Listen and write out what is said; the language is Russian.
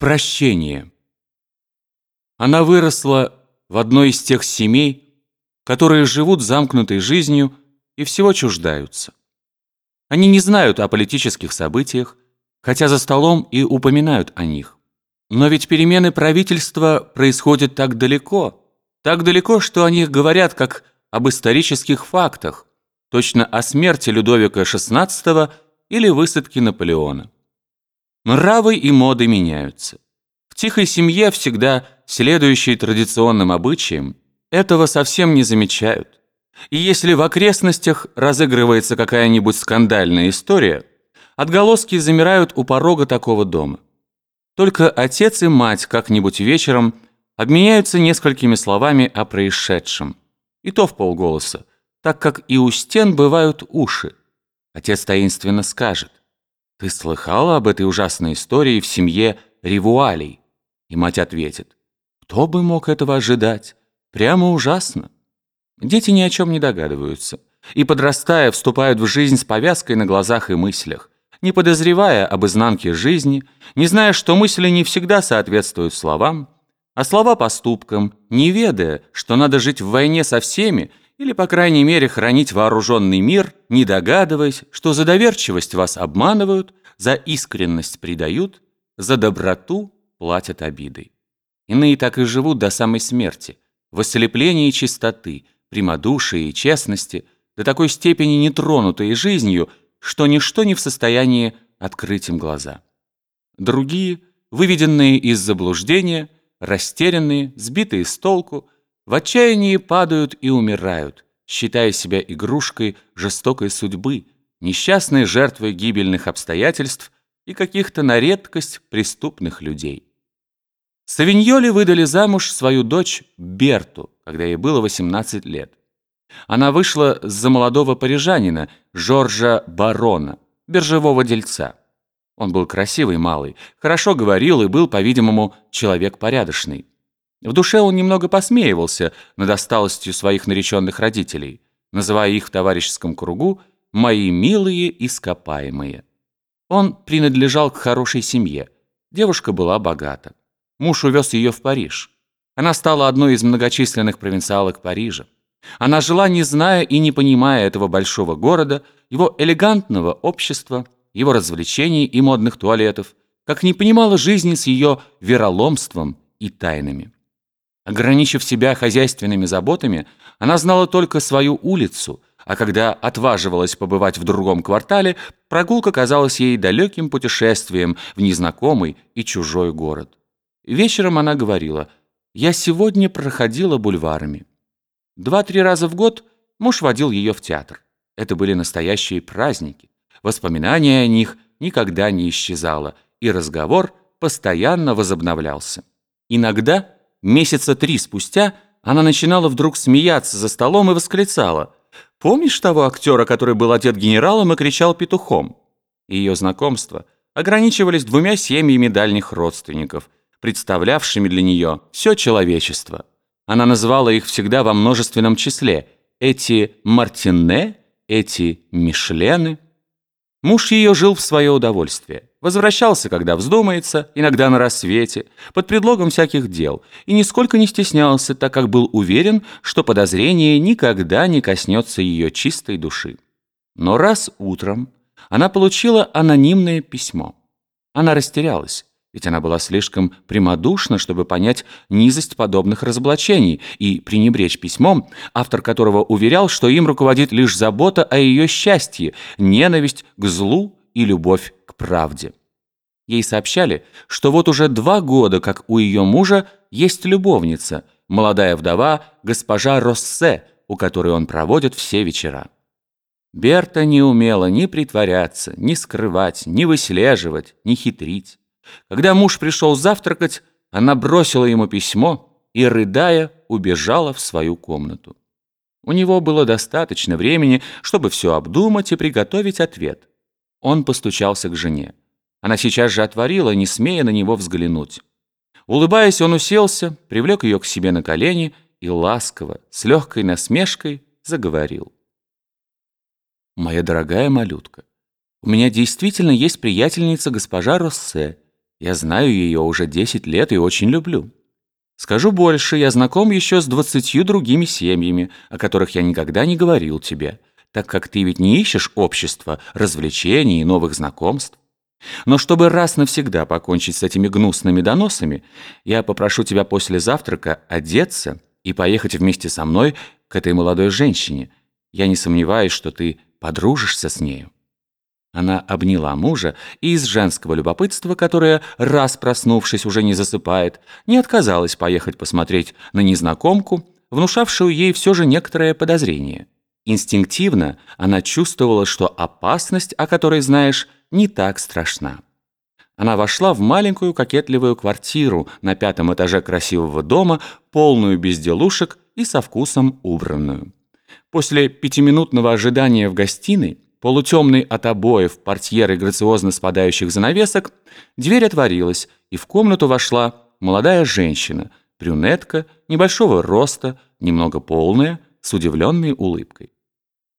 Прощение. Она выросла в одной из тех семей, которые живут замкнутой жизнью и всего чуждаются. Они не знают о политических событиях, хотя за столом и упоминают о них. Но ведь перемены правительства происходят так далеко, так далеко, что о них говорят как об исторических фактах, точно о смерти Людовика XVI или высадке Наполеона. Нравы и моды меняются. В тихой семье, всегда следующей традиционным обычаям, этого совсем не замечают. И если в окрестностях разыгрывается какая-нибудь скандальная история, отголоски замирают у порога такого дома. Только отец и мать как-нибудь вечером обменяются несколькими словами о происшедшем. И то в полголоса, так как и у стен бывают уши. Отец таинственно скажет. «Ты слыхала об этой ужасной истории в семье Ривуалей?» И мать ответит, «Кто бы мог этого ожидать? Прямо ужасно». Дети ни о чем не догадываются. И, подрастая, вступают в жизнь с повязкой на глазах и мыслях, не подозревая об изнанке жизни, не зная, что мысли не всегда соответствуют словам, а слова поступкам, не ведая, что надо жить в войне со всеми или, по крайней мере, хранить вооруженный мир, не догадываясь, что за доверчивость вас обманывают, за искренность предают, за доброту платят обидой. Иные так и живут до самой смерти, в ослеплении чистоты, прямодушии и честности, до такой степени нетронутые жизнью, что ничто не в состоянии открыть им глаза. Другие, выведенные из заблуждения, растерянные, сбитые с толку – в отчаянии падают и умирают, считая себя игрушкой жестокой судьбы, несчастной жертвой гибельных обстоятельств и каких-то на редкость преступных людей. Савиньоли выдали замуж свою дочь Берту, когда ей было 18 лет. Она вышла за молодого парижанина Жоржа Барона, биржевого дельца. Он был красивый малый, хорошо говорил и был, по-видимому, человек порядочный. В душе он немного посмеивался над осталостью своих нареченных родителей, называя их в товарищеском кругу «мои милые ископаемые». Он принадлежал к хорошей семье. Девушка была богата. Муж увез ее в Париж. Она стала одной из многочисленных провинциалок Парижа. Она жила, не зная и не понимая этого большого города, его элегантного общества, его развлечений и модных туалетов, как не понимала жизни с ее вероломством и тайнами. Ограничив себя хозяйственными заботами, она знала только свою улицу, а когда отваживалась побывать в другом квартале, прогулка казалась ей далеким путешествием в незнакомый и чужой город. Вечером она говорила, «Я сегодня проходила бульварами». Два-три раза в год муж водил ее в театр. Это были настоящие праздники. Воспоминания о них никогда не исчезало, и разговор постоянно возобновлялся. Иногда Месяца три спустя она начинала вдруг смеяться за столом и восклицала. «Помнишь того актера, который был одет генералом и кричал петухом?» Ее знакомства ограничивались двумя семьями дальних родственников, представлявшими для нее все человечество. Она называла их всегда во множественном числе. Эти Мартинне, эти Мишлены. Муж ее жил в свое удовольствие. Возвращался, когда вздумается, иногда на рассвете, под предлогом всяких дел, и нисколько не стеснялся, так как был уверен, что подозрение никогда не коснется ее чистой души. Но раз утром она получила анонимное письмо. Она растерялась, ведь она была слишком прямодушна, чтобы понять низость подобных разоблачений и пренебречь письмом, автор которого уверял, что им руководит лишь забота о ее счастье, ненависть к злу и любовь к правде. Ей сообщали, что вот уже два года, как у ее мужа, есть любовница, молодая вдова, госпожа Россе, у которой он проводит все вечера. Берта не умела ни притворяться, ни скрывать, ни выслеживать, ни хитрить. Когда муж пришел завтракать, она бросила ему письмо и, рыдая, убежала в свою комнату. У него было достаточно времени, чтобы все обдумать и приготовить ответ. Он постучался к жене. Она сейчас же отворила, не смея на него взглянуть. Улыбаясь, он уселся, привлек ее к себе на колени и ласково, с легкой насмешкой, заговорил. «Моя дорогая малютка, у меня действительно есть приятельница госпожа Россе, Я знаю ее уже 10 лет и очень люблю. Скажу больше, я знаком еще с двадцатью другими семьями, о которых я никогда не говорил тебе, так как ты ведь не ищешь общества, развлечений и новых знакомств. Но чтобы раз навсегда покончить с этими гнусными доносами, я попрошу тебя после завтрака одеться и поехать вместе со мной к этой молодой женщине. Я не сомневаюсь, что ты подружишься с нею. Она обняла мужа и из женского любопытства, которое, раз проснувшись, уже не засыпает, не отказалась поехать посмотреть на незнакомку, внушавшую ей все же некоторое подозрение. Инстинктивно она чувствовала, что опасность, о которой знаешь, не так страшна. Она вошла в маленькую кокетливую квартиру на пятом этаже красивого дома, полную безделушек и со вкусом убранную. После пятиминутного ожидания в гостиной полутемный от обоев, портьеры грациозно спадающих занавесок, дверь отворилась, и в комнату вошла молодая женщина, брюнетка, небольшого роста, немного полная, с удивленной улыбкой.